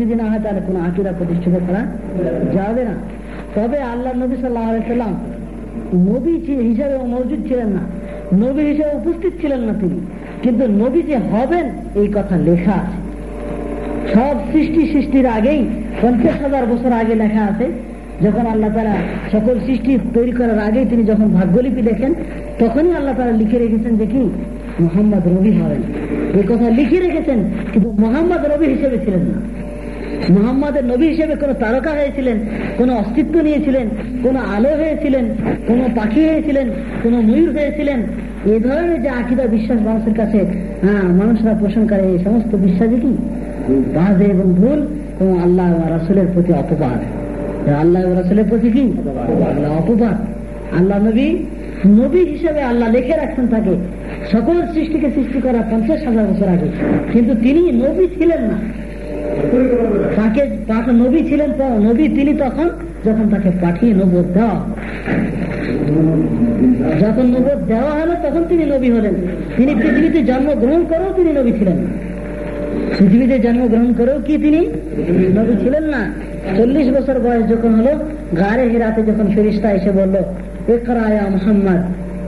যদি না হয় তাহলে কোনো আকিরা প্রতিষ্ঠিত করা যাবে না। তবে আল্লাহ নবী সাল্লাহ সাল্লাম নবী হিসাবে মজুদ ছিলেন না, নবী হিসেবে উপস্থিত ছিলেন না তিনি, কিন্তু নবী যে হবেন এই কথা লেখা আছে। সব সৃষ্টি সৃষ্টির আগেই পঞ্চাশ হাজার বছর আগে লেখা আছে, যখন আল্লাহ তারা সকল সৃষ্টি তৈরি করার আগেই তিনি যখন ভাগ্যলিপি লেখেন তখনই আল্লাহ তারা লিখে রেখেছেন যে কি? মোহাম্মদ রবি হবেন। এই কথা লিখে রেখেছেন, কিন্তু মোহাম্মদ রবি হিসেবে ছিলেন না। মোহাম্মদের নবী হিসেবে কোন তারকা হয়েছিলেন, কোন অস্তিত্ব নিয়েছিলেন, কোন আলো হয়েছিলেন, কোন পাখি হয়েছিলেন, কোন ময়ূর হয়েছিলেন এই ধরনের যে আকিদা বিশ্বাস মানুষের কাছে হ্যাঁ মানুষরা পোষণ করে, এই সমস্ত বিশ্বাসই কি? বাজে এবং ভুল এবং আল্লাহ রাসুলের প্রতি অপবাদ। আল্লাহ রাসুলের প্রতি কি? আল্লাহ অপবাদ। আল্লাহ নবী নবী হিসেবে আল্লাহ লিখে রাখছেন তাকে। সকল সৃষ্টিকে সৃষ্টি করা পঞ্চাশ হাজার বছর আগে। কিন্তু তিনি নবী ছিলেন না। তাকে তাকে নবী ছিলেন নবী তিনি তখন যখন তাকে পাঠিয়ে নবদ দেওয়া যখন নবদ দেওয়া হলো তখন তিনি নবী হলেন। তিনি পৃথিবীতে জন্মগ্রহণ করেও তিনি নবী ছিলেন। পৃথিবীতে জন্মগ্রহণ করেও কি তিনি নবী ছিলেন না? চল্লিশ বছর বয়স যখন হলো গাড়ে হিরাতে যখন ফেরিস্তা এসে বলল একরায়া মোহাম্মদ।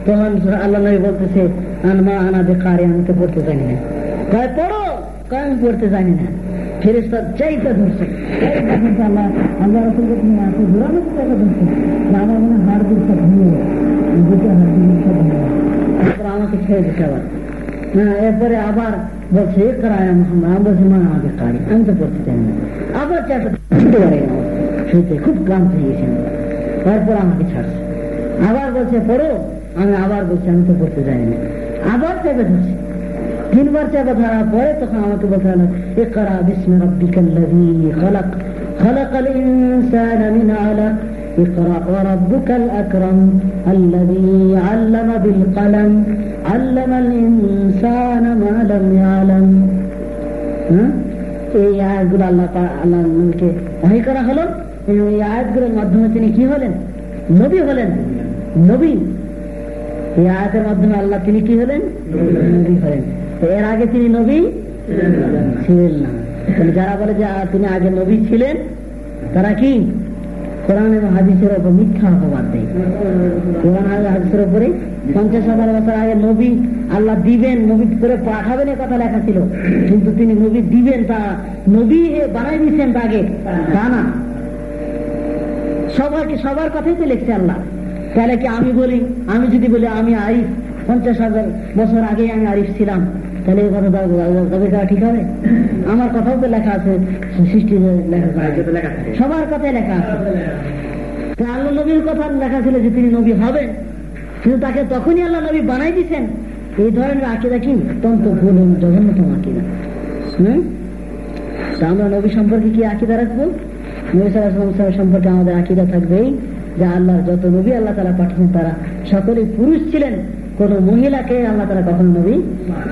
তখন আল্লাহ নবী বলতেছে আনমা আনা বেকারে আমি তো পড়তে জানি না। পড়ো। কয়, আমি পড়তে জানি না। ফেরিস্তা চাইতে ধরছে আল্লাহ ঘুরানো চাইতে ধরছে আমার মনে হাড় ভুলে হাড় ভুলে আমাকে আবার হ্যাঁ এরপরে আবার বলছে করায় আমি তো চাই না। আবার খুব ক্লান্ত হয়ে। তারপর আমাকে ছাড়ছে। আবার বলছে, পড়ো। আমি আবার বলছি, আমি তো পড়তে জানি না। আবার চেপে ধরছে তিনবার চেপে ধরার পরে তখন আমাকে বলতে হলো এ করা বিস্মি রব্বিকাল্লাযী খলাক خلق الإنسان من علق اقرأ وربك الأكرم الذي علم بالقلم علم الإنسان ما لم يعلم হ্যাঁ? এই আয়াতগুলো আল্লাহ পা- আল্লাহ নবীকে ওহি করা হলো এবং এই আয়াতগুলোর মাধ্যমে তিনি কি হলেন নবী হলেন নবী এই আয়াতের মাধ্যমে আল্লাহ তিনি কি হলেন নবী হলেন তো এর আগে তিনি নবী ছিলেন না। যারা বলে যে তিনি আগে নবী ছিলেন, তারা কি? কোরআন এবং হাদিসের উপর মিথ্যা অপবাদ দেয়। কোরআন আর হাদিসের উপরে পঞ্চাশ হাজার বছর আগে নবী আল্লাহ দিবেন, নবী করে পাঠাবেন এ কথা লেখা ছিল। কিন্তু তিনি নবী দিবেন তা নবী বানাই দিচ্ছেন তা আগে। তা না। সবাইকে সবার কথাই তো লিখছে আল্লাহ। তাহলে কি আমি বলি? আমি যদি বলি, আমি আরিফ। পঞ্চাশ হাজার বছর আগে আমি আরিফ ছিলাম। তাহলে দাবি- দাবি ঠিক হবে আমার কথাও তো লেখা আছে সৃষ্টি লেখা সবার কথাই লেখা আছে। আল্লাহ নবীর কথা লেখা ছিল যে তিনি নবী হবেন। কিন্তু তাকে তখনই আল্লাহ নবী বানাই দিচ্ছেন এই ধরনের আকিদা কি? অত্যন্ত ভুল এবং জঘন্যতম আকিদা। হম? তা আমরা নবী সম্পর্কে কি আকিদা রাখব? নবী সাল্লাহ সম্পর্কে আমাদের আকিদা থাকবেই যে আল্লাহর যত নবী আল্লাহ তারা পাঠান তারা সকলেই পুরুষ ছিলেন। কোন মহিলাকে আল্লাহ তারা কখনো নবী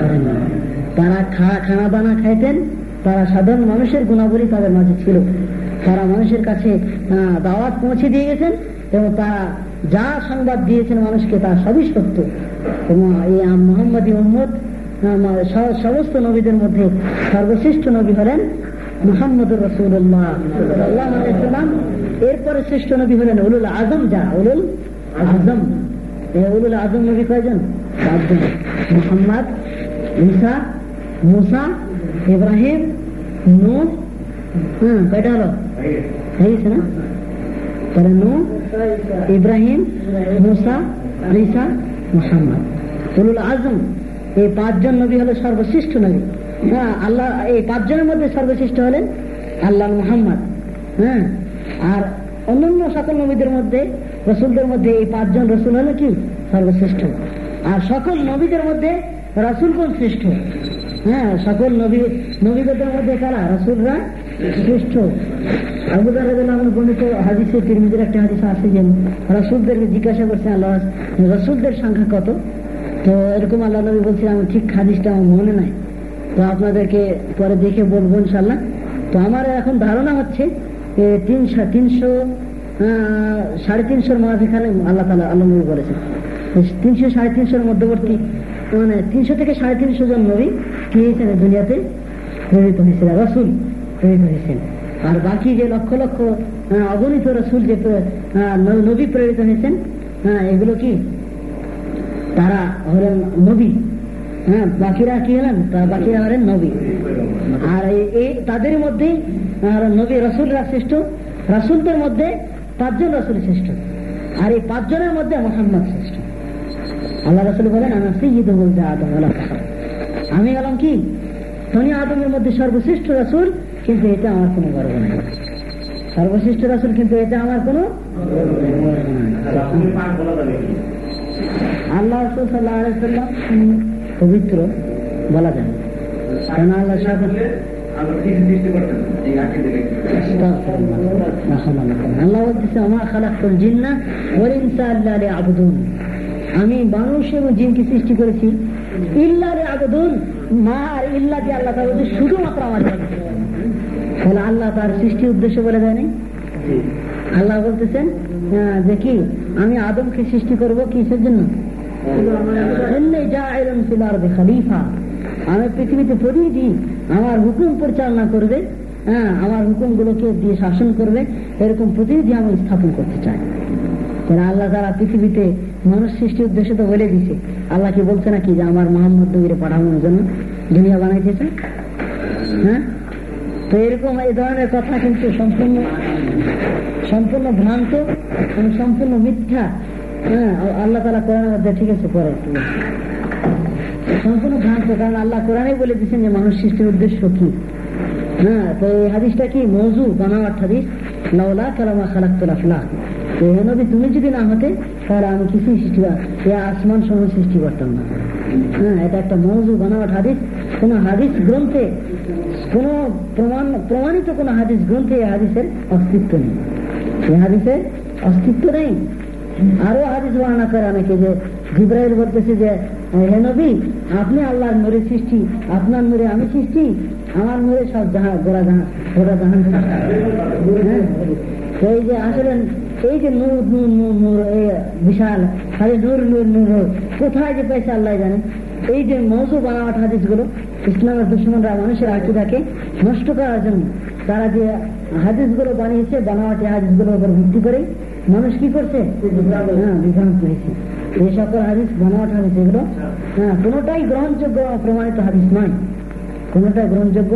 করেন না। তারা খানা দানা খাইতেন, তারা সাধারণ মানুষের গুণাবলী তাদের মাঝে ছিল। তারা মানুষের কাছে দাওয়াত পৌঁছে দিয়ে গেছেন এবং তারা যা সংবাদ দিয়েছেন মানুষকে তা সবই সত্য। এবং এই মোহাম্মদী মোহাম্মদ সমস্ত নবীদের মধ্যে সর্বশ্রেষ্ঠ নবী হলেন মোহাম্মদ রসুল্লাহ এরপরে শ্রেষ্ঠ নবী হলেন উলুল আজম, যা উলুল আজম। উলুল আজম নবী কয়জন? চারজন মোহাম্মদ, ঈসা, মুসা, ইব্রাহিম, নূহ। হ্যাঁ কয়টা হলো? না? তাহলে নূহ, ইব্রাহিম, মুসা, ঈসা, মোহাম্মদ। উলুল আজম, এই পাঁচজন নবী হলো সর্বশ্রেষ্ঠ নবী। হ্যাঁ আল্লাহ, এই পাঁচজনের মধ্যে সর্বশ্রেষ্ঠ হলেন আল্লাহ মোহাম্মদ। হ্যাঁ আর অন্যান্য সকল নবীদের মধ্যে রসুলদের মধ্যে এই পাঁচজন রসুল হলো কি? সর্বশ্রেষ্ঠ। আর সকল নবীদের মধ্যে রসুল কোন শ্রেষ্ঠ? হ্যাঁ সকল নবী, নবীদের মধ্যে কারা? রসুলরা শ্রেষ্ঠ। সংখ্যা কত? তো এরকম আল্লাহ আমার মনে নাই। তো আপনাদেরকে পরে দেখে বলব ইনশাল্লাহ তো আমার এখন ধারণা হচ্ছে তিনশো তিনশো সাড়ে তিনশোর মাঝখানে আল্লাহ তালা আল্লাহ নবী বলেছেন তিনশো সাড়ে তিনশোর মধ্যবর্তী মানে তিনশো থেকে সাড়ে তিনশো জন নবী কি এই দুনিয়াতে প্রেরিত হয়েছিল রসুল প্রেরিত হয়েছেন। আর বাকি যে লক্ষ লক্ষ অগণিত রসুল যে নবী প্রেরিত হয়েছেন হ্যাঁ এগুলো কি? তারা হলেন নবী। হ্যাঁ বাকিরা কি হলেন? বাকিরা হলেন নবী। আর এই- তাদের মধ্যেই নবী রসুলরা শ্রেষ্ঠ। রসুলদের মধ্যে পাঁচজন রসুল শ্রেষ্ঠ। আর এই পাঁচজনের মধ্যে মোহাম্মদ শ্রেষ্ঠ। আল্লাহ রসুল বলেন আমি সৈয়দ বলতে আদম আমি গেলাম কি? ধনী আদমের মধ্যে সর্বশ্রেষ্ঠ রসুল, কিন্তু এটা আমার কোনো গর্ব নেই। সর্বশ্রেষ্ঠ রসুল, কিন্তু এটা আমার কোনো আল্লাহ রসুল সাল্লাহ পবিত্র বলা যায়। কেন আল্লাহ আল্লাহ বলতেছে আমার খালাকুল জিন্না ওয়াল ইনসা আল্লাহ আবুদুন আমি মানুষ এবং জিনকে সৃষ্টি করেছি। ইল্লা রে আবুদুন মা আর ইল্লা যে আল্লাহ তার শুধুমাত্র আমার। তাহলে আল্লাহ তার সৃষ্টি উদ্দেশ্য বলে দেয়নি আল্লাহ বলতেছেন যে কি আমি আদমকে সৃষ্টি করব কিসের জন্য? ফিল খলিফা। আমি পৃথিবীতে প্রতিনিধি আমার হুকুম পরিচালনা করবে হ্যাঁ আমার হুকুমগুলোকে দিয়ে শাসন করবে, এরকম প্রতিনিধি আমি স্থাপন করতে চাই। তাহলে আল্লাহ তারা পৃথিবীতে মানুষ সৃষ্টির উদ্দেশ্য তো বলে দিছে আল্লাহ কি বলছে নাকি যে আমার মোহাম্মদ নবীরে পাঠানোর জন্য দুনিয়া বানাইতেছে হ্যাঁ? তো এরকম এই ধরনের কথা কিন্তু সম্পূর্ণ সম্পূর্ণ ভ্রান্ত এবং সম্পূর্ণ মিথ্যা। হ্যাঁ আল্লাহ তালা কোরআনের মধ্যে ঠিক আছে, পরে। সম্পূর্ণ ভ্রান্ত, কারণ আল্লাহ কোরআনে বলে দিচ্ছেন যে মানুষ সৃষ্টির উদ্দেশ্য কি? হ্যাঁ তো এই হাদিসটা কি? মৌজু বানাওয়ার তুমি যদি না হতে, তাহলে আমি কিছুই সৃষ্টি আসমান সময় সৃষ্টি করতাম না। হ্যাঁ এটা একটা মৌজু বানাওয়ার হাদিস। কোন হাদিস গ্রন্থে, কোন প্রমাণ, প্রমাণিত কোন হাদিস গ্রন্থে এই হাদিসের অস্তিত্ব নেই। এই হাদিসের অস্তিত্ব নেই। আরও হাদিস বর্ণনা করে অনেকে যে জিব্রাইল বলতেছে যে হে নবী, আপনি আল্লাহর নূরের সৃষ্টি, আপনার নূরে আমি সৃষ্টি, আমার নূরে সব জাহাজ, গোড়া জাহাজ, গোড়া জাহান হ্যাঁ? এই যে আসলে এই যে নূর নূর নূর নূর বিশাল খালি নূর নূর নূর নূর, কোথায় যে পেয়েছে আল্লাহ জানেন এই যে মৌজু বানাওয়াট হাদিসগুলো ইসলামের দুশ্মনরা মানুষের আকিদাকে নষ্ট করার জন্য, তারা যে হাদিসগুলো বানিয়েছে বানাওয়াটি হাদিসগুলোর উপর ভিত্তি করে মানুষ কি করছে? হ্যাঁ বিভ্রান্ত হয়েছে। এই সকল হাদিস বানাওয়াট হাদিস এগুলো? হ্যাঁ কোনোটাই গ্রহণযোগ্য প্রমাণিত হাদিস নয়। কোনোটাই গ্রহণযোগ্য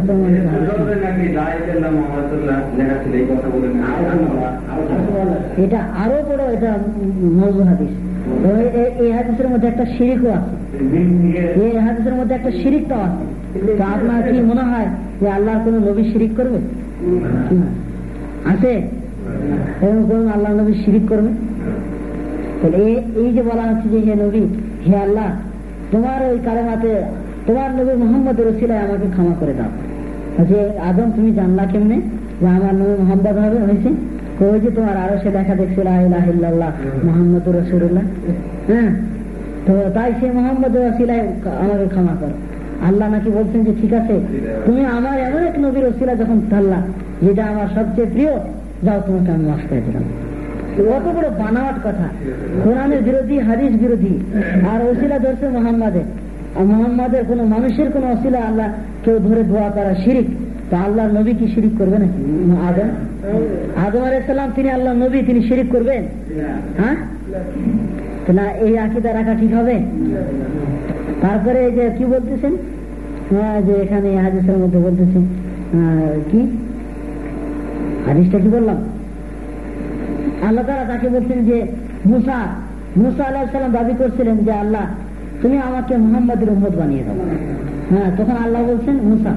এবং। এটা আরও বড় এটা মৌজু হাদিস। এই হাদিসের মধ্যে একটা শিরিকও আছে। এই হাদিসের মধ্যে একটা শিরিকটাও আছে। তো আপনার কি মনে হয় যে আল্লাহ কোন নবী শিরিক করবে? আছে? এরকম কোন আল্লাহ নবী শিরিক করবে? তাহলে এই যে বলা হচ্ছে যে নবী, হে আল্লাহ, তোমার ওই তোমার নবী আমাকে ক্ষমা করে দাও। যে আদম, তুমি জানলা কেমনে? যে আমার নবী মোহাম্মদ হবে, হয়েছে? ওই যে তোমার আরও সে দেখা দেখছিল মোহাম্মদ রসুল্লাহ হ্যাঁ? তো তাই সে মোহাম্মদ রসিলায় আমাকে ক্ষমা করো। আল্লাহ নাকি বলছেন যে, ঠিক আছে, তুমি আমার এমন এক নবীর রসিলা যখন ধরলা যেটা আমার সবচেয়ে প্রিয়, যাও তোমাকে আমি মাফ করে দিলাম। কত বড় বানাওয়াট কথা। কোরআনের বিরোধী হাদিস বিরোধী আর ওসিলা ধরছে মোহাম্মদের আর মোহাম্মদের কোন মানুষের কোন অসিলা আল্লাহ কেউ ধরে দোয়া করা শিরিক। তা আল্লাহ নবী কি শিরিক করবে নাকি? আদম। আদম আলাইসাল্লাম তিনি আল্লাহ নবী তিনি শিরিক করবেন? হ্যাঁ? না এই আকিদা রাখা ঠিক হবে? তারপরে এই যে কি বলতেছেন? হ্যাঁ, যে এখানে এই হাদিসের মধ্যে বলতেছেন কি? হাদিসটা কি বললাম? আল্লাহ তারা তাকে বলছেন যে, মুসা মুসা আল্লাহ সাল্লাম দাবি করছিলেন যে, আল্লাহ, তুমি আমাকে মোহাম্মদের উম্মত বানিয়ে দাও। হ্যাঁ তখন আল্লাহ বলছেন, মুসা।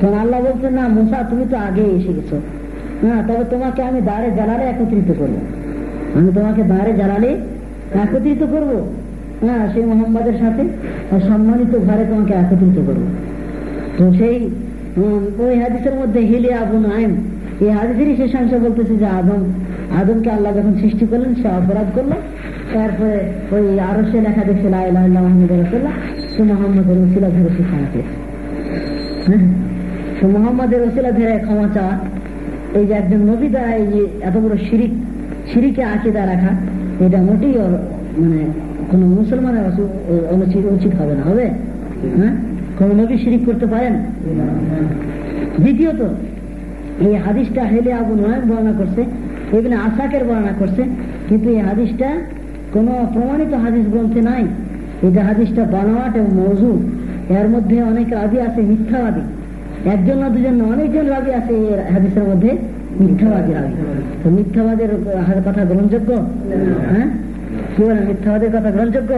তখন আল্লাহ বলছেন, না, মুসা, তুমি তো আগে এসে গেছো। হ্যাঁ তবে তোমাকে আমি দাঁড়ে জ্বালালে একত্রিত করব। আমি তোমাকে দাঁড়ে জ্বালালে একত্রিত করব। হ্যাঁ সেই মোহাম্মদের সাথে সম্মানিত ঘরে তোমাকে একত্রিত করব। তো সেই ওই হাদিসের মধ্যে হিলে আবু নাইম, এই হাদিসেরই শেষাংশ বলতেছে যে, আদম আদমকে আল্লাহ যখন সৃষ্টি করলেন, সে অপরাধ করল। তারপরে ওই আরও সে লেখা দেখছে মোহাম্মদের ওসিলা ধরে সে ক্ষমা চেয়েছে হ্যাঁ? তো মোহাম্মদের ওসিলা ধরে ক্ষমা চাওয়া, এই যে একজন নবী দ্বারা এই যে এত বড় শিরিক, শিরিকে আকিদা রাখা, এটা মোটেই মানে কোন মুসলমানের অনুচিত উচিত হবে না, হবে? হ্যাঁ? কোন নবী শিরিক করতে পারেন? দ্বিতীয়ত, এই হাদিসটা হেলে আবু নয় বর্ণনা করছে এগুলো আশাকের বর্ণনা করছে, কিন্তু এই হাদিসটা কোন প্রমাণিত হাদিস গ্রন্থে নাই। যে হাদিসটা বানোয়াট এবং মৌজু এর মধ্যে অনেক রাজি আছে মিথ্যাবাদী। একজন না দুজন না অনেকজন রাজি আছে এই হাদিসের মধ্যে মিথ্যাবাদী রাজি। তো মিথ্যাবাদের কথা গ্রহণযোগ্য? হ্যাঁ? কি বলেন, মিথ্যাবাদের কথা গ্রহণযোগ্য?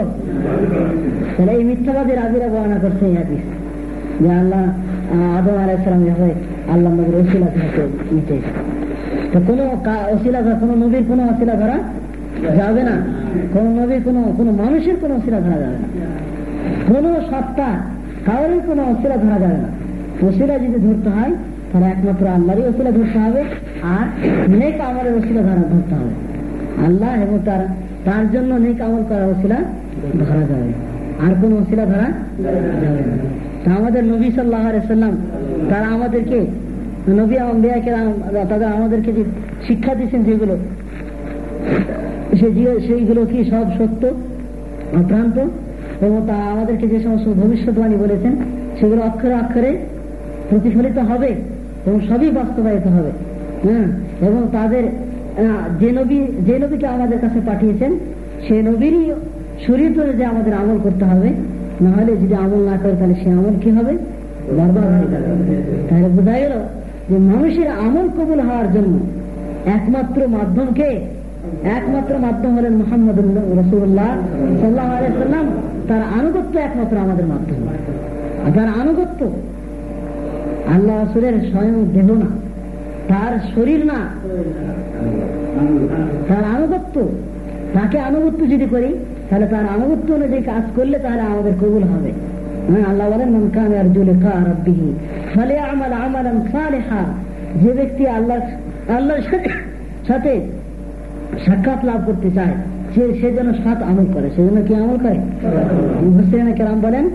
তাহলে এই মিথ্যাবাদের রাজিরা বর্ণনা করছে এই হাদিস। যে আল্লাহ আদম আলাইসালাম যেভাবে আল্লাহ নবীর ওসিলা থেকে নিচে কোনো অশিলা ধরা কোনো নবীর কোনো অশিলা ধরা যাবে না। কোন নবীর কোনো কোনো মানুষের কোনো অশিলা ধরা যাবে না। কোন সত্তা কারোরই কোনো অশিলা ধরা যাবে না। ওসিলা যদি ধরতে হয়, তাহলে একমাত্র আল্লাহরই ওসিলা ধরতে হবে, আর নেক আমলের ওসিলা ধরা ধরতে হবে। আল্লাহ এবং তার তার জন্য নেক আমল করার ওসিলা ধরা যাবে আর কোন ওসিলা ধরা যাবে না। আমাদের নবী সাল্লাহ সাল্লাম তারা আমাদেরকে নবী তাদের আমাদেরকে যে শিক্ষা যেগুলো সেইগুলো কি সব সত্য এবং তা আমাদেরকে যে সমস্ত ভবিষ্যৎবাণী বলেছেন, সেগুলো অক্ষরে অক্ষরে প্রতিফলিত হবে এবং সবই বাস্তবায়িত হবে। হ্যাঁ? এবং তাদের যে নবী, যে নবীকে আমাদের কাছে পাঠিয়েছেন, সে নবীরই শরীর ধরে যে আমাদের আমল করতে হবে, নাহলে যদি আমল না করে, তাহলে সে আমল কি হবে? বরবাদ হয়ে যাবে। তাহলে বোঝা গেল? যে মানুষের আমল কবুল হওয়ার জন্য একমাত্র মাধ্যমকে, একমাত্র মাধ্যম হলেন মোহাম্মদ রসুল্লাহ সাল্লাহ আলাইসাল্লাম তার আনুগত্য একমাত্র আমাদের মাধ্যম। তার আনুগত্য, আল্লাহ রসুলের স্বয়ং দেহ না, তার শরীর না। তার আনুগত্য, তাকে আনুগত্য যদি করি, তাহলে তার আনুগত্য অনুযায়ী কাজ করলে তাহলে আমাদের কবুল হবে। আল্লাহ বলেন মনকান রব্বিহি ফলে আমাল আমালান সালেহা যে ব্যক্তি আল্লাহ আল্লাহর সাথে সাক্ষাৎ লাভ করতে চায় সে সে যেন সাত আমল করে সেজন্য কি আমল করে হুসেন কেরাম বলেন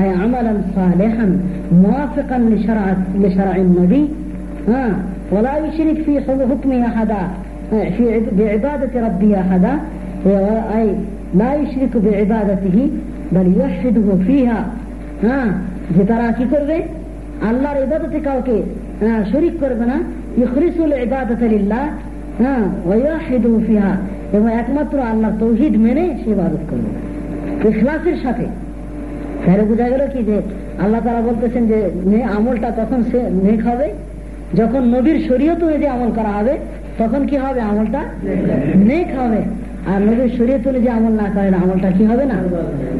আয় আমালান সালেহান মুওয়াফিকান লিশারাত লিশারাইন নবী হ্যাঁ ولا يشرك في حكمه أحدا في بعبادة ربه أحدا أي لا يشرك بعبادته بل يوحده فيها হ্যাঁ যে তারা কি করবে আল্লাহর ইবাদতে কাউকে শরিক করবে না। ইখরিসুল ইবাদত লিল্লাহ হ্যাঁ ওয়াহিদু ফিহা। এবং একমাত্র আল্লাহ তৌহিদ মেনে সে ইবাদত করবে। ইখলাসের সাথে। তাহলে বোঝা গেল কি যে, আল্লাহ তারা বলতেছেন যে আমলটা তখন সে নেক হবে। যখন নবীর শরীয়ত অনুযায়ী আমল করা হবে, তখন কি হবে আমলটা? নেক হবে। আর নবীর শরীয়ত অনুযায়ী আমল না করে না আমলটা কি হবে না?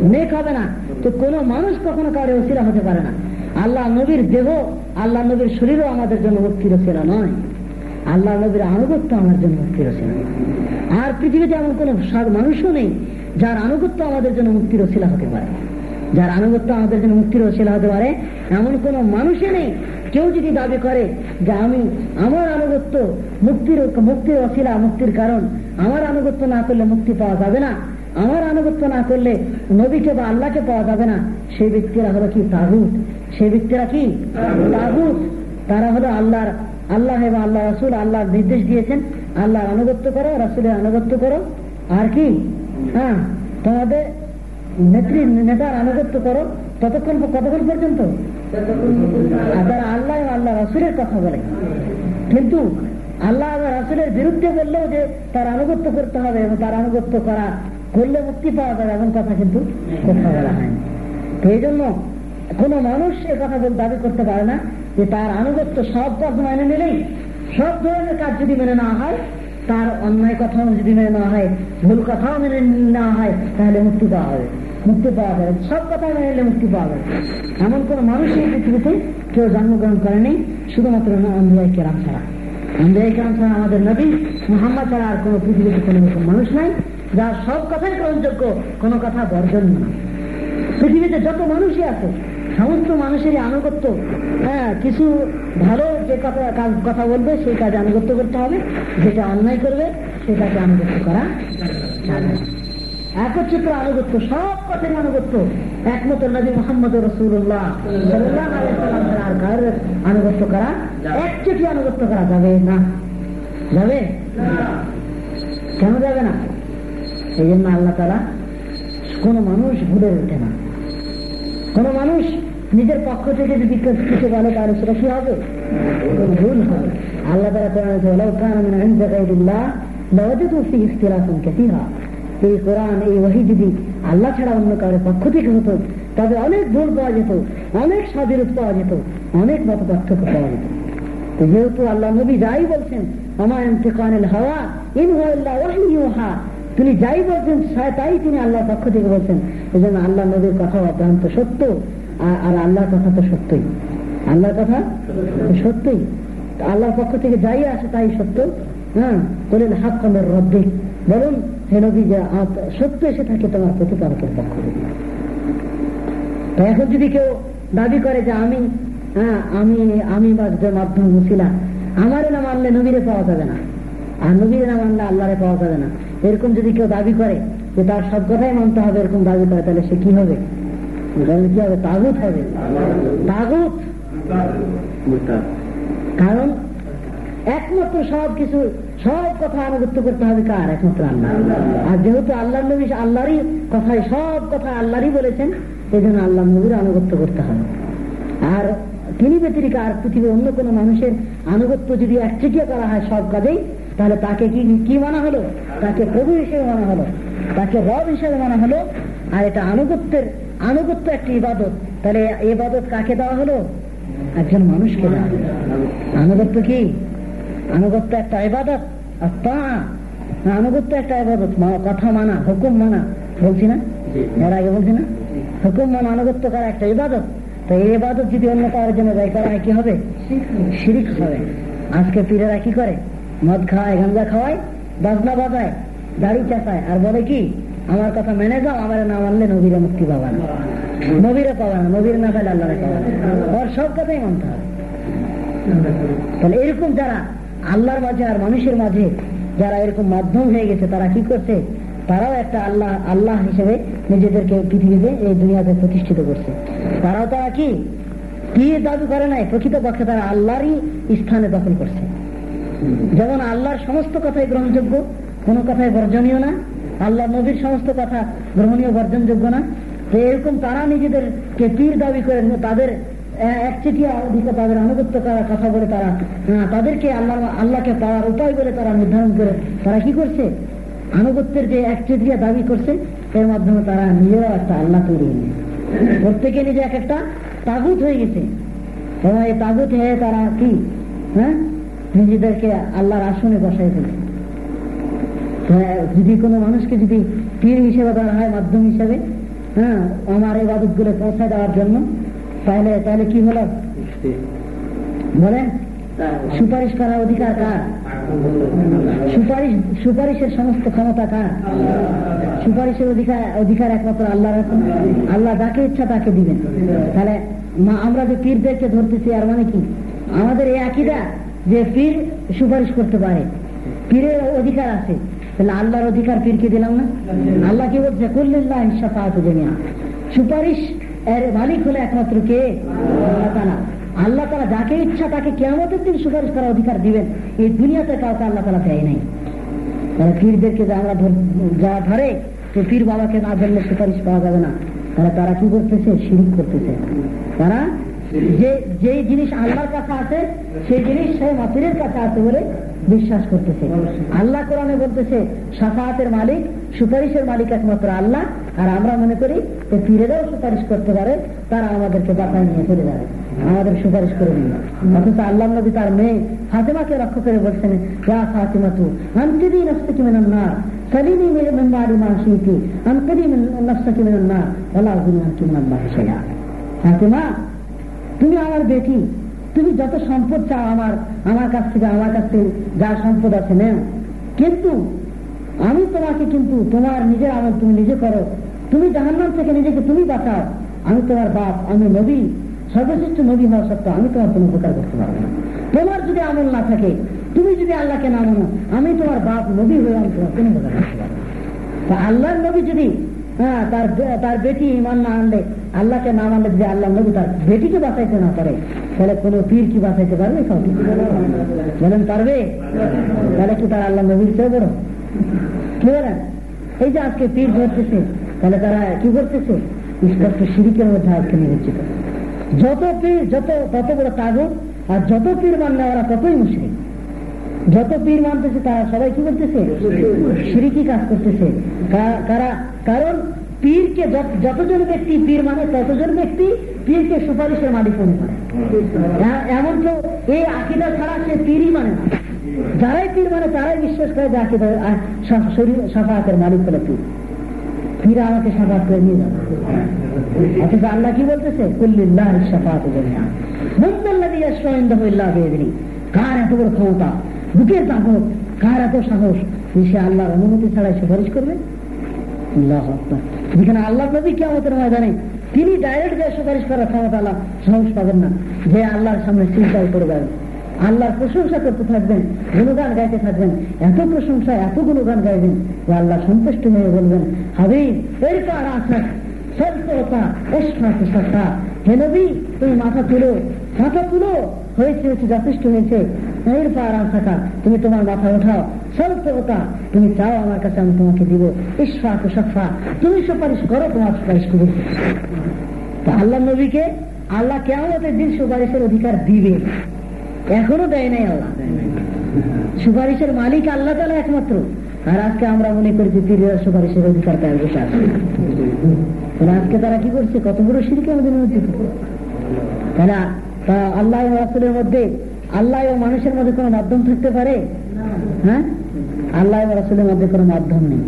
নেক হবে না। তো কোনো মানুষ কখনো কারও অসিরা হতে পারে না। আল্লাহ নবীর দেহ, আল্লাহ নবীর শরীরও আমাদের জন্য সেরা নয়। আল্লাহ নবীর আনুগত্য আমার জন্য সেরা আর পৃথিবীতে এমন কোন মানুষও নেই যার আনুগত্য আমাদের জন্য মুক্তির শিলা হতে পারে। যার আনুগত্য আমাদের জন্য মুক্তির শিলা হতে পারে, এমন কোন মানুষই নেই। কেউ যদি দাবি করে যে আমি, আমার আনুগত্য মুক্তির মুক্তির অশিলা, মুক্তির কারণ, আমার আনুগত্য না করলে মুক্তি পাওয়া যাবে না। আমার আনুগত্য না করলে নবীকে বা আল্লাহকে পাওয়া যাবে না। সেই ব্যক্তিরা হলো কি তাগুত। সেই ব্যক্তিরা কি? তাগুত। তারা হলো আল্লাহর আল্লাহ এবং আল্লাহ রসুল আল্লাহর নির্দেশ দিয়েছেন। আল্লাহর আনুগত্য করো রসুলের আনুগত্য করো। আর কি? হ্যাঁ তোমাদের নেত্রী নেতার আনুগত্য করো। ততক্ষণ কতক্ষণ পর্যন্ত? তারা আল্লাহ আল্লাহ রসুলের কথা বলে। কিন্তু আল্লাহ রসুলের বিরুদ্ধে বললেও যে তার আনুগত্য করতে হবে এবং তার আনুগত্য করা করলে মুক্তি পাওয়া যাবে এমন কথা কিন্তু কথা বলা হয়নি। তো এই জন্য কোন মানুষ এ কথা দাবি করতে পারে না যে তার আনুগত্য সব কাজ মেনে নিলেই, সব ধরনের কাজ যদি মেনে নেওয়া হয়, তার অন্যায় কথাও যদি মেনে নেওয়া হয়, ভুল কথাও মেনে নেওয়া হয়, তাহলে মুক্তি পাওয়া হবে মুক্তি পাওয়া যাবে। সব কথা মেনে নিলে মুক্তি পাওয়া যাবে। এমন কোন মানুষ এই পৃথিবীতে কেউ জন্মগ্রহণ করেনি, শুধুমাত্র আম্বিয়াই কেরাম ছাড়া। আম্বিয়াই কেরাম ছাড়া আমাদের নবী মোহাম্মদ ছাড়া আর কোন পৃথিবীতে কোনো রকম মানুষ নাই, যার সব কথাই গ্রহণযোগ্য, কোনো কথা বর্জন না পৃথিবীতে যত মানুষই আছে সমস্ত মানুষেরই আনুগত্য হ্যাঁ কিছু ভালো যে কথা কথা বলবে, সেই কাজে আনুগত্য করতে হবে। যেটা অন্যায় করবে সেটাকে আনুগত্য করা একত্রিত আনুগত্য, সব পথের আনুগত্য। একমত নবী মোহাম্মদ রসুল্লাহ আনুগত্য করা একচেটি আনুগত্য করা যাবে না। যাবে? কেন যাবে না? এই জন্য আল্লাহ তারা কোন মানুষ ভুলে ওঠে না। কোন মানুষ নিজের পক্ষ থেকে যদি কিছু বলে তাহলে সেটা কি হবে? ভুল হবে। আল্লাহ এই কোরআন, এই ওহি যদি আল্লাহ ছাড়া অন্য কারোর পক্ষ থেকে হতো তবে অনেক ভুল পাওয়া যেত, অনেক স্বাধীন পাওয়া যেত, অনেক মত পার্থক্য পাওয়া যেত। তো যেহেতু আল্লাহ নবী যাই বলছেন আমায় ইন্তেকানিল হাওয়া, ইন তিনি যাই বলছেন তাই তিনি আল্লাহর পক্ষ থেকে বলছেন। এই জন্য আল্লাহ নবীর কথা অত্যন্ত সত্য, আর আল্লাহর কথা তো সত্যই। আল্লাহর কথা সত্যই। আল্লাহর পক্ষ থেকে যাই আসে তাই সত্য। হ্যাঁ বলেন হাত কমের রব্বে। বলুন, হে নবী, যে সত্য এসে থাকে তোমার প্রতিপালকের পক্ষ থেকে। এখন যদি কেউ দাবি করে যে আমি হ্যাঁ আমি আমি মাধ্যম মুসিলা আমারও না মানলে নবীরে পাওয়া যাবে না। আর নবীরে না মানলে আল্লাহরে পাওয়া যাবে না। এরকম যদি কেউ দাবি করে যে তার সব কথাই মানতে হবে এরকম দাবি করে, তাহলে সে কি হবে? কি হবে? তাগুত হবে। তাগুত। কারণ একমাত্র সব কিছু, সব কথা আনুগত্য করতে হবে কার? একমাত্র আল্লাহ। আর যেহেতু আল্লাহ নবী আল্লাহরই কথায় সব কথা আল্লাহরই বলেছেন এই জন্য আল্লাহ নবীর আনুগত্য করতে হবে। আর তিনি ব্যতিরিক আর পৃথিবীর অন্য কোনো মানুষের আনুগত্য যদি একচেটিয়া করা হয় সব কাজেই তাহলে তাকে কি কি মানা হলো? তাকে প্রভু হিসেবে মানা হলো। তাকে রব হিসেবে মানা হলো। আর এটা আনুগত্যের আনুগত্য একটি ইবাদত। তাহলে ইবাদত কাকে দেওয়া হলো? একজন মানুষকে দেওয়া আনুগত্য কি? আনুগত্য একটা ইবাদত। আর তা আনুগত্য একটা ইবাদত। কথা মানা হুকুম মানা। বলছি না? এর আগে বলছি না? হুকুম মানা আনুগত্য করা একটা ইবাদত। তো এই ইবাদত যদি অন্য কারোর জন্য ব্যয় করা হয় কি হবে। শিরিক হবে। আজকে পীরেরা কি করে? মদ খাওয়ায় গাঞ্জা খাওয়ায়, বাজনা বাজায়, দাড়ি চাষায় আর বলে কি, আমার কথা মেনে যাও, আমার না মানলে নবীরে মুক্তি পাবা না। নবীরে পাবা না, নবীর না পাইলে আল্লাহরে পাবা ওর সব কথাই মানতে হবে। তাহলে এরকম যারা আল্লাহর মাঝে আর মানুষের মাঝে যারা এরকম মাধ্যম হয়ে গেছে, তারা কি করছে? তারাও একটা আল্লাহ আল্লাহ হিসেবে নিজেদেরকে পৃথিবীতে, এই দুনিয়াতে প্রতিষ্ঠিত করছে। তারাও তারা কি? কি দাবি করে নাই প্রকৃত পক্ষে তারা আল্লাহরই স্থানে দখল করছে। যেমন আল্লাহর সমস্ত কথাই গ্রহণযোগ্য, কোনো কথাই বর্জনীয় না। আল্লাহ নবীর সমস্ত কথা গ্রহণীয়, বর্জনযোগ্য না। তো এরকম তারা নিজেদেরকে পীর দাবি করে তাদের একচেটিয়া তাদের আনুগত্য করার কথা বলে তারা তাদেরকে আল্লাহ আল্লাহকে পাওয়ার উপায় বলে তারা নির্ধারণ করে, তারা কি করছে? আনুগত্যের যে একচেটিয়া দাবি করছে, এর মাধ্যমে তারা নিজেরাও একটা আল্লাহ তৈরি প্রত্যেকে নিজে এক একটা তাগুত হয়ে গেছে। এবং এই তাগুত হয়ে তারা কি হ্যাঁ? নিজেদেরকে আল্লাহর আসনে বসাই ফেলছে যদি কোনো মানুষকে যদি পীর হিসেবে ধরা হয়, মাধ্যম হিসেবে হ্যাঁ আমার এই বাদকগুলো পৌঁছায় দেওয়ার জন্য, তাহলে তাহলে কি হলো? বলেন, সুপারিশ করার অধিকার কার? সুপারিশ, সুপারিশের সমস্ত ক্ষমতা কার? সুপারিশের অধিকার অধিকার একমাত্র আল্লাহ রাখুন আল্লাহ যাকে ইচ্ছা তাকে দিবেন। তাহলে আমরা যে পীরদেরকে ধরতেছি আর মানে কি? আমাদের এই আকিদা যে পীর সুপারিশ করতে পারে। পীরের অধিকার আছে। তাহলে আল্লাহর অধিকার পীরকে দিলাম না? আল্লাহ কি বলছে? কুল্লিল্লাহ জামিয়া সুপারিশ এর মালিক হলে একমাত্র কে? আল্লাহ তালা আল্লাহ তালা যাকে ইচ্ছা তাকে কেমতের দিন সুপারিশ করার অধিকার দিবেন। এই দুনিয়াতে কাউকে আল্লাহ তালা দেয় নাই। তারা পীরদেরকে যে আমরা যারা ধরে, তো পীর বাবাকে না ধরলে সুপারিশ পাওয়া যাবে না। তাহলে তারা কি করতেছে? শিরিক করতেছে। তারা যে যে জিনিস আল্লাহর কাছে আছে, সেই জিনিস সে মাতিরের কাছে আছে বলে বিশ্বাস করতেছে। আল্লাহ কোরআনে বলতেছে সাফাহাতের মালিক, সুপারিশের মালিক একমাত্র আল্লাহ, আর আমরা মনে করি যে পীরেরাও সুপারিশ করতে পারে, তারা আমাদেরকে বাতায় নিয়ে চলে যাবে। আমাদের সুপারিশ করে দিন অথচ আল্লাহ নবী তার মেয়ে ফাতেমাকে রক্ষ করে বলছেন, ইয়া ফাতেমা তু আন্তিদি নফসকি মিনান নার সালিনি মিন বাদি মা শিতি আনকিদি মিন নফসকি মিনান ওয়ালা আযুনি আনকি মিনাল্লাহি শাইআ। ফাতেমা তুমি আমার বেটি। তুমি যত সম্পদ চাও আমার আমার কাছ থেকে, আমার কাছ থেকে যা সম্পদ আছে নেও। কিন্তু আমি তোমাকে কিন্তু তোমার নিজের আমল তুমি নিজে করো। তুমি জাহান্নাম থেকে নিজেকে তুমি বাঁচাও। আমি তোমার বাপ, আমি নবী, সর্বশ্রেষ্ঠ নবী হওয়া সত্ত্বেও আমি তোমার কোনো উপকার করতে পারব না। তোমার যদি আমল না থাকে, তুমি যদি আল্লাহকে না মানো, আমি তোমার বাপ, নবী হয়ে আমি তোমার কোনো উপকার করতে পারব আল্লাহর নবী যদি হ্যাঁ তার তার বেটি ইমান না আনলে আল্লাহকে না মানলে যদি আল্লাহ নবী তার বেটিকে বাঁচাইতে না পারে, তাহলে কোন পীর কি বাঁচাইতে পারবে কাউকে? বলেন, পারবে? তাহলে কি তার আল্লাহ নবীর চেয়ে বড়? কি বলেন? এই যে আজকে পীর ধরতেছে, তাহলে তারা কি করতেছে? স্পষ্ট সিরিকের মধ্যে আজকে নিয়োজিত যত পীর, যত, তত বড় কাগজ আর যত পীর মানে ওরা ততই মুশরিক। যত পীর মানতেছে, তারা সবাই কি করতেছে? সিরিকি কাজ করতেছে। কারা? কারণ পীরকে যত- যতজন ব্যক্তি পীর মানে ততজন ব্যক্তি পীরকে সুপারিশের মালিক মনে করে। এমন কেউ এই আকিদা ছাড়া সে পীরই মানে না। যারাই পীর মানে তারাই বিশ্বাস করে যে আকিদা শরীর সাফাতের মালিক হলো পীর। আমাকে সাফাত করে নিয়ে যাবে। অথচ আল্লাহ কি বলতেছে? কুল্লিল্লাহ সাফাত কার এত বড় ক্ষমতা? বুকের তাকত কার এত সাহস? সে আল্লাহর অনুমতি ছাড়াই সুপারিশ করবে? আল্লাহ। যেখানে আল্লাহ নবী কিয়ামতের ময়দানে তিনি ডাইরেক্ট যে সুপারিশ করার ক্ষমতা আল্লাহ সাহস পাবেন না, যে আল্লাহর সামনে চিন্তায় করে যাবেন। আল্লাহর প্রশংসা করতে থাকবেন, গুণগান গাইতে থাকবেন, এত প্রশংসা, এত গুণগান গাইবেন যে আল্লাহ সন্তুষ্ট হয়ে বলবেন, হাবিব, এরপর আসার সত্যতা সত্তা হে নবী, তুমি মাথা তুলো মাথা তুলো, হয়েছে হয়েছে, যথেষ্ট হয়েছে। এরপর আসাকা তুমি তোমার মাথা ওঠাও সত্যতা তুমি চাও আমার কাছে আমি তোমাকে দিব। ইস্ফাক সফা তুমি সুপারিশ করো, তোমার সুপারিশ করবে আল্লাহ নবীকে আল্লাহ কেমন দিন সুপারিশের অধিকার দিবে। এখনও দেয় নাই আল্লাহ। সুপারিশের মালিক আল্লাহ তালা একমাত্র। আর আজকে আমরা মনে করি যে পীরের সুপারিশের অধিকার তার বসে আছে। আজকে তারা কি করছে? কত বড় সিরিকে আমাদের মধ্যে। তারা আল্লাহ রাসুলের মধ্যে আল্লাহ ও মানুষের মধ্যে কোনো মাধ্যম থাকতে পারে? হ্যাঁ? আল্লাহ ও রাসুলের মধ্যে কোনো মাধ্যম নেই।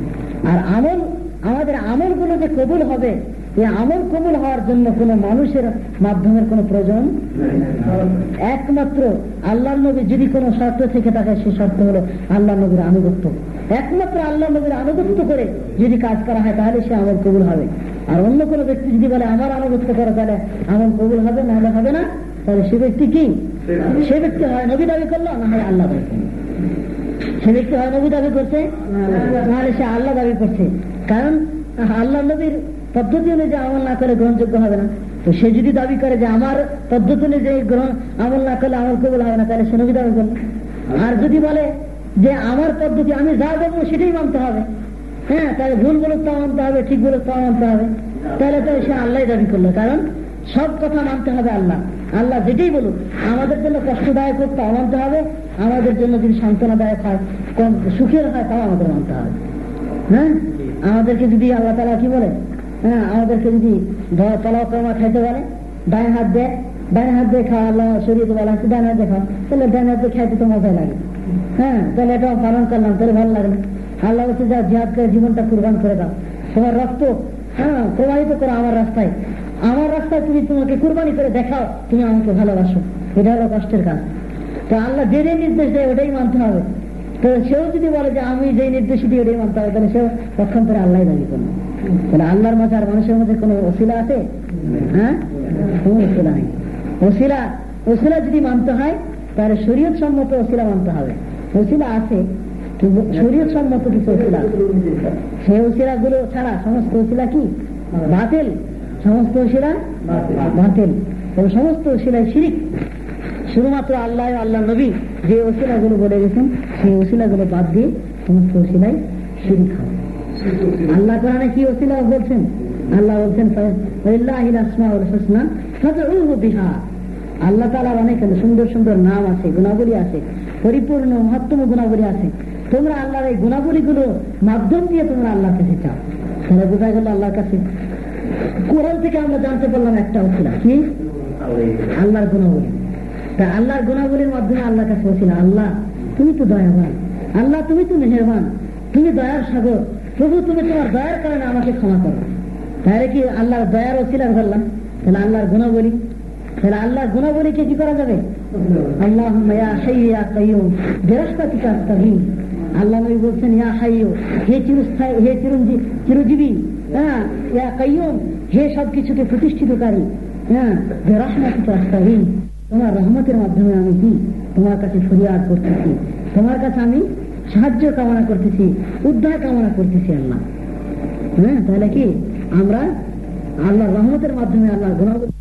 আর আমল, আমাদের আমলগুলো যে কবুল হবে, এই আমল কবুল হওয়ার জন্য কোনো মানুষের মাধ্যমের কোনো প্রয়োজন একমাত্র আল্লাহ নবী যদি কোনো শর্ত থেকে থাকে, সেই শর্ত হলো আল্লাহ নবীর আনুগত্য। একমাত্র আল্লাহ নবীর আনুগত্য করে যদি কাজ করা হয়, তাহলে সে আমল কবুল হবে। আর অন্য কোনো ব্যক্তি যদি বলে, আমার আনুগত্য করে, তাহলে আমল কবুল হবে, নাহলে হবে না। তাহলে সে ব্যক্তি কি? সে ব্যক্তি হয় নবী দাবি করল, না হয় আল্লাহ দাবি সে ব্যক্তি হয় নবী দাবি করছে, নাহলে সে আল্লাহ দাবি করছে। কারণ, আল্লাহ নবীর পদ্ধতি অনুযায়ী আমল না করে গ্রহণযোগ্য হবে না। তো সে যদি দাবি করে যে আমার পদ্ধতি অনুযায়ী গ্রহণ, আমল না করলে আমল কবুল হবে না, তাহলে সে নবী দাবি করল। আর যদি বলে যে আমার পদ্ধতি আমি যা দেবো সেটাই মানতে হবে হ্যাঁ তাহলে ভুল বলে তা মানতে হবে, ঠিক বলে তা মানতে হবে, তাহলে তো সে আল্লাহ দাবি করল। কারণ সব কথা মানতে হবে আল্লাহ। আল্লাহ যেটাই বলুক, আমাদের জন্য কষ্টদায়ক হোক তা মানতে হবে, আমাদের জন্য যদি সান্ত্বনাদায়ক হয়, কম সুখের হয় তাও আমাদের মানতে হবে। হ্যাঁ? আমাদেরকে যদি আল্লাহ তালা কি বলে? হ্যাঁ আমাদেরকে যদি পোলাও কমা খাইতে বলে ডান হাত দেয় ডান হাত দিয়ে খাওয়া আল্লাহ শরীরে বলা হচ্ছে ডান হাত দিয়ে খাও, তাহলে ডান হাত দিয়ে খাইতে তো মজা লাগে। হ্যাঁ তাহলে এটা পালন করলাম, তাহলে ভালো লাগল আল্লাহ বলছে যা জিহাদ করে জীবনটা কুরবান করে দাও। তোমার রক্ত হ্যাঁ প্রবাহিত করো আমার রাস্তায়। আমার রাস্তায় তুমি তোমাকে কুরবানি করে দেখাও, তুমি আমাকে ভালোবাসো। এটা হলো কষ্টের কাজ। তো আল্লাহ যে যে নির্দেশ দেয়, ওটাই মানতে হবে। তো সেও যদি বলে যে আমি যে নির্দেশ দিই, ওটাই মানতে হবে, তাহলে সেও পক্ষান্তরে আল্লাহ দাবি করল তাহলে আল্লাহর মাঝে আর মানুষের মধ্যে কোনো অশিলা আছে? হ্যাঁ? কোনো অশিলা নেই। অশিলা অশিলা যদি মানতে হয়, তাহলে শরীয়ত সম্মত অশিলা মানতে হবে। অশিলা আছে, কিন্তু শরীয়ত সম্মত কিছু অশিলা সেই অশিলা গুলো ছাড়া সমস্ত অশিলা কি? বাতিল। সমস্ত অশিলা বাতিল। এবং সমস্ত অশিলায় শিরিক। শুধুমাত্র আল্লাহ আল্লাহ নবী যে ওসিলাগুলো বলে গেছেন সেই ওসিলাগুলো বাদ দিয়ে সমস্ত ওসিলাই শিরিক হবে। আল্লাহ কোরআনে কি ওসিলা বলছেন? আল্লাহ বলছেন বিহা। আল্লাহ তালার অনেক সুন্দর সুন্দর নাম আছে গুণাবলী আছে পরিপূর্ণ মহত্তম গুণাবলী আছে। তোমরা আল্লাহর এই গুণাবলী গুলো মাধ্যম দিয়ে তোমরা আল্লাহ কাছে চাও তাহলে বোঝা গেল আল্লাহর কাছে কোরআন থেকে আমরা জানতে পারলাম একটা ওসিলা কি? আল্লাহর গুণাবলী। তা আল্লাহর গুণাবলীর মাধ্যমে আল্লাহ কাছে বলছিল, আল্লাহ, তুমি তো দয়াবান। আল্লাহ, তুমি তো মেহরবান। তুমি দয়ার সাগর। প্রভু, তুমি তোমার দয়ার কারণে আমাকে ক্ষমা করো। তাহলে কি আল্লাহর দয়ার ওসিলার ধরলাম? তাহলে আল্লাহর গুণাবলী। তাহলে আল্লাহর গুণাবলীকে কি করা যাবে? আল্লাহ আল্লাহ নবী বলছেন, ইয়া হাইয়ো হে চিরস্থায়ী, হে চিরঞ্জীব চিরজীবী। হ্যাঁ হে সব কিছুকে প্রতিষ্ঠিতকারী হ্যাঁ তোমার রহমতের মাধ্যমে আমি কি? তোমার কাছে ফরিয়াদ করতেছি। তোমার কাছে আমি সাহায্য কামনা করতেছি, উদ্ধার কামনা করতেছি আল্লাহ। হ্যাঁ তাহলে কি? আমরা আল্লাহ রহমতের মাধ্যমে আল্লাহ গুণাবলী